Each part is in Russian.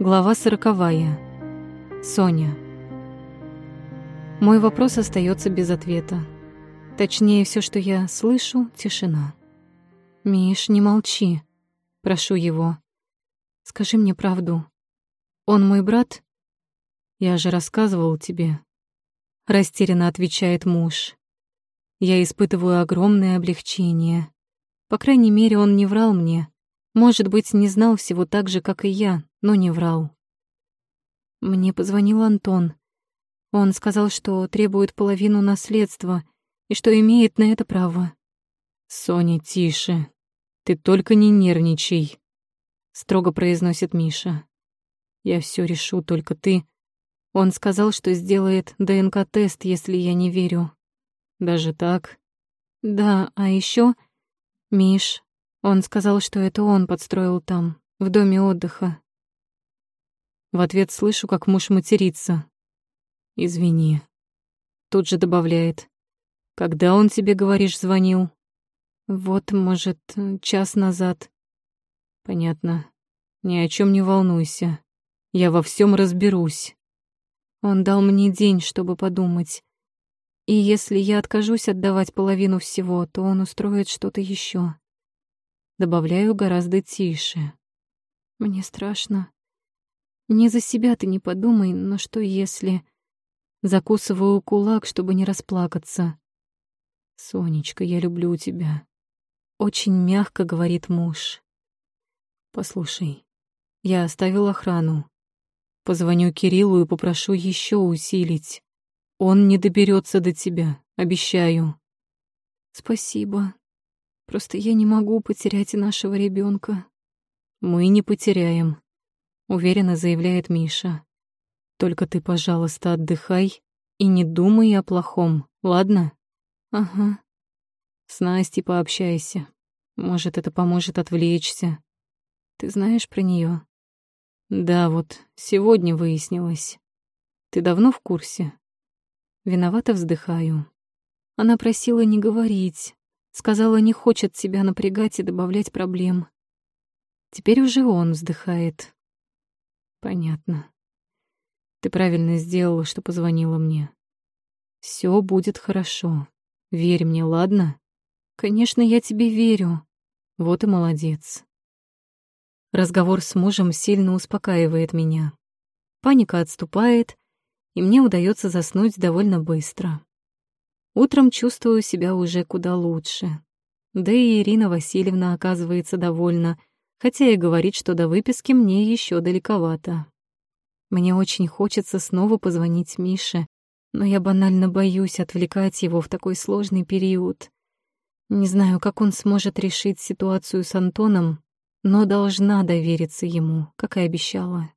Глава сороковая. Соня. Мой вопрос остается без ответа. Точнее, все, что я слышу, тишина. «Миш, не молчи. Прошу его. Скажи мне правду. Он мой брат?» «Я же рассказывал тебе». Растерянно отвечает муж. Я испытываю огромное облегчение. По крайней мере, он не врал мне. Может быть, не знал всего так же, как и я, но не врал. Мне позвонил Антон. Он сказал, что требует половину наследства и что имеет на это право. «Соня, тише. Ты только не нервничай», — строго произносит Миша. «Я все решу, только ты...» Он сказал, что сделает ДНК-тест, если я не верю. Даже так? Да, а еще Миш. Он сказал, что это он подстроил там, в доме отдыха. В ответ слышу, как муж матерится. Извини. Тут же добавляет. Когда он тебе, говоришь, звонил? Вот, может, час назад. Понятно. Ни о чем не волнуйся. Я во всем разберусь. Он дал мне день, чтобы подумать. И если я откажусь отдавать половину всего, то он устроит что-то еще. Добавляю гораздо тише. Мне страшно. Не за себя ты не подумай, но что если... Закусываю кулак, чтобы не расплакаться. «Сонечка, я люблю тебя», — очень мягко говорит муж. «Послушай, я оставил охрану. Позвоню Кириллу и попрошу еще усилить. Он не доберется до тебя, обещаю. Спасибо. Просто я не могу потерять нашего ребенка. Мы не потеряем, уверенно заявляет Миша. Только ты, пожалуйста, отдыхай и не думай о плохом, ладно? Ага. С Настей пообщайся. Может, это поможет отвлечься. Ты знаешь про нее? Да, вот сегодня выяснилось. Ты давно в курсе? Виновато вздыхаю. Она просила не говорить, сказала, не хочет себя напрягать и добавлять проблем. Теперь уже он вздыхает. Понятно. Ты правильно сделала, что позвонила мне. Все будет хорошо. Верь мне, ладно? Конечно, я тебе верю. Вот и молодец. Разговор с мужем сильно успокаивает меня. Паника отступает, и мне удается заснуть довольно быстро. Утром чувствую себя уже куда лучше. Да и Ирина Васильевна оказывается довольна, хотя и говорит, что до выписки мне еще далековато. Мне очень хочется снова позвонить Мише, но я банально боюсь отвлекать его в такой сложный период. Не знаю, как он сможет решить ситуацию с Антоном, но должна довериться ему, как и обещала.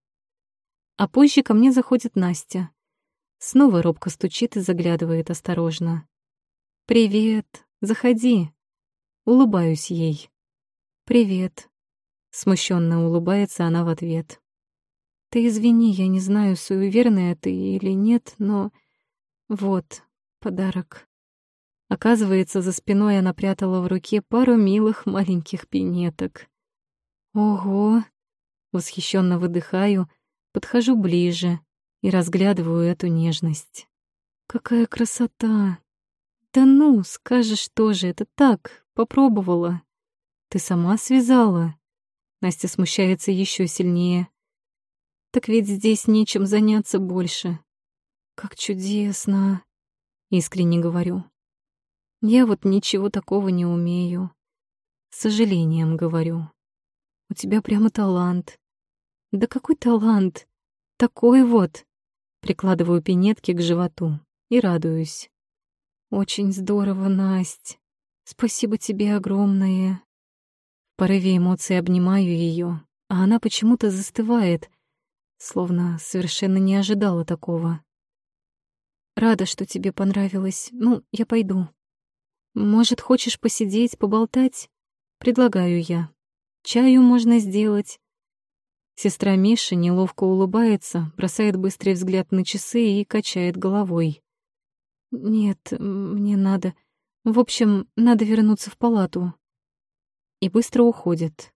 А позже ко мне заходит Настя. Снова робко стучит и заглядывает осторожно. «Привет, заходи». Улыбаюсь ей. «Привет». Смущенно улыбается она в ответ. «Ты извини, я не знаю, суеверная ты или нет, но... Вот, подарок». Оказывается, за спиной она прятала в руке пару милых маленьких пинеток. «Ого!» Восхищенно выдыхаю, подхожу ближе, и разглядываю эту нежность. Какая красота! Да ну, скажешь тоже, это так, попробовала. Ты сама связала. Настя смущается еще сильнее. Так ведь здесь нечем заняться больше. Как чудесно, искренне говорю. Я вот ничего такого не умею. С сожалением говорю. У тебя прямо талант. Да какой талант? Такой вот. Прикладываю пинетки к животу и радуюсь. Очень здорово, Насть. Спасибо тебе огромное. В порыве эмоций обнимаю ее, а она почему-то застывает, словно совершенно не ожидала такого. Рада, что тебе понравилось. Ну, я пойду. Может, хочешь посидеть, поболтать? Предлагаю я. Чаю можно сделать. Сестра Миши неловко улыбается, бросает быстрый взгляд на часы и качает головой. «Нет, мне надо. В общем, надо вернуться в палату». И быстро уходит.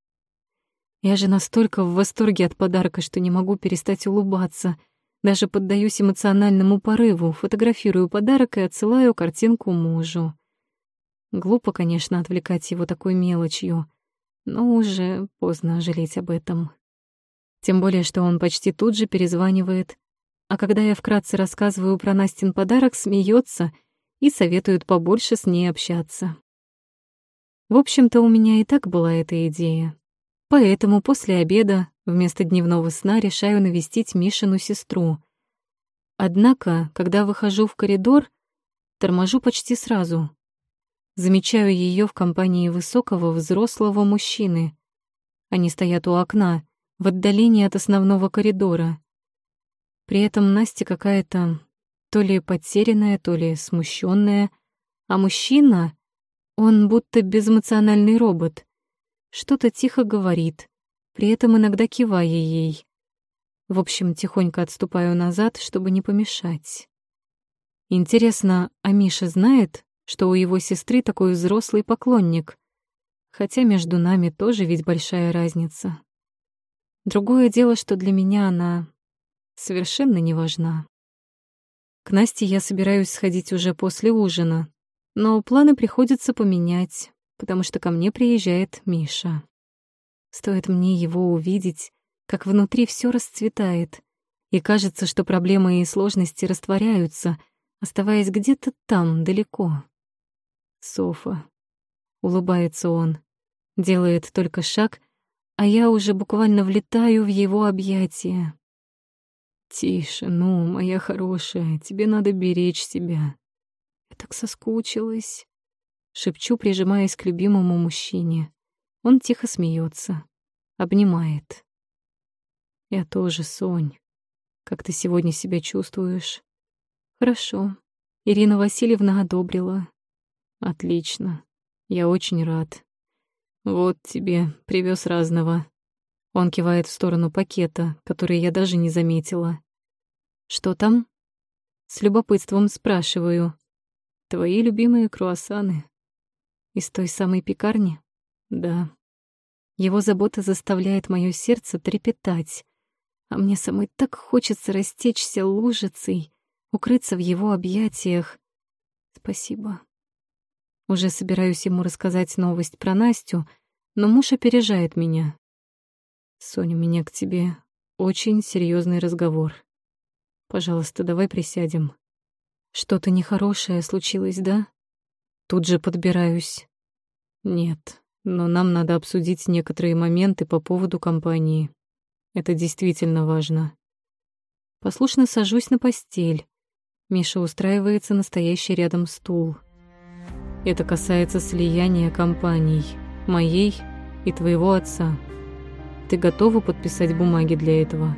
Я же настолько в восторге от подарка, что не могу перестать улыбаться. Даже поддаюсь эмоциональному порыву, фотографирую подарок и отсылаю картинку мужу. Глупо, конечно, отвлекать его такой мелочью, но уже поздно жалеть об этом. Тем более, что он почти тут же перезванивает, а когда я вкратце рассказываю про Настин подарок, смеется и советует побольше с ней общаться. В общем-то, у меня и так была эта идея. Поэтому после обеда вместо дневного сна решаю навестить Мишину сестру. Однако, когда выхожу в коридор, торможу почти сразу. Замечаю ее в компании высокого взрослого мужчины. Они стоят у окна, в отдалении от основного коридора. При этом Настя какая-то то ли потерянная, то ли смущенная, а мужчина, он будто безэмоциональный робот, что-то тихо говорит, при этом иногда кивая ей. В общем, тихонько отступаю назад, чтобы не помешать. Интересно, а Миша знает, что у его сестры такой взрослый поклонник? Хотя между нами тоже ведь большая разница. Другое дело, что для меня она совершенно не важна. К Насте я собираюсь сходить уже после ужина, но планы приходится поменять, потому что ко мне приезжает Миша. Стоит мне его увидеть, как внутри все расцветает, и кажется, что проблемы и сложности растворяются, оставаясь где-то там, далеко. Софа. Улыбается он, делает только шаг, а я уже буквально влетаю в его объятия. «Тише, ну, моя хорошая, тебе надо беречь себя». Я так соскучилась. Шепчу, прижимаясь к любимому мужчине. Он тихо смеется, обнимает. Я тоже, Сонь. Как ты сегодня себя чувствуешь? Хорошо. Ирина Васильевна одобрила. Отлично. Я очень рад. Вот тебе, привез разного. Он кивает в сторону пакета, который я даже не заметила. Что там? С любопытством спрашиваю. Твои любимые круассаны. Из той самой пекарни? Да. Его забота заставляет мое сердце трепетать, а мне самой так хочется растечься лужицей, укрыться в его объятиях. Спасибо. Уже собираюсь ему рассказать новость про Настю, но муж опережает меня. Соня, у меня к тебе очень серьезный разговор. Пожалуйста, давай присядем. Что-то нехорошее случилось, да? Тут же подбираюсь. Нет, но нам надо обсудить некоторые моменты по поводу компании. Это действительно важно. Послушно сажусь на постель. Миша устраивается настоящий рядом стул. Это касается слияния компаний, моей и твоего отца. Ты готова подписать бумаги для этого?»